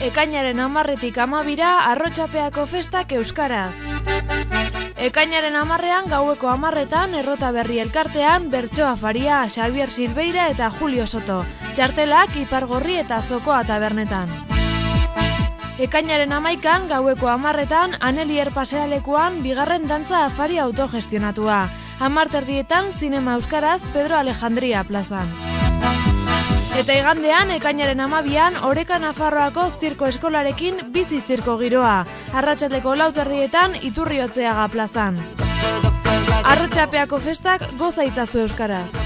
Ekainaren amarretik amabira arrotxapeako festak euskaraz. Ekainaren amarrean gaueko amarretan errota berri elkartean Bertsoa Faria, Xavier Silveira eta Julio Soto. Txartelak ipargorri eta zokoa tabernetan. Ekainaren amaikan gaueko amarretan Anelier pasealekuan bigarren dantza afari autogestionatua. Amarterdietan zinema euskaraz Pedro Alejandria plazan. Eta igandean, ekainaren amabian, oreka Nafarroako zirko eskolarekin bizi zirko giroa. Arratxateko lauterdietan iturriotzeaga plazan. Arratxapeako festak goza itzazu euskaraz.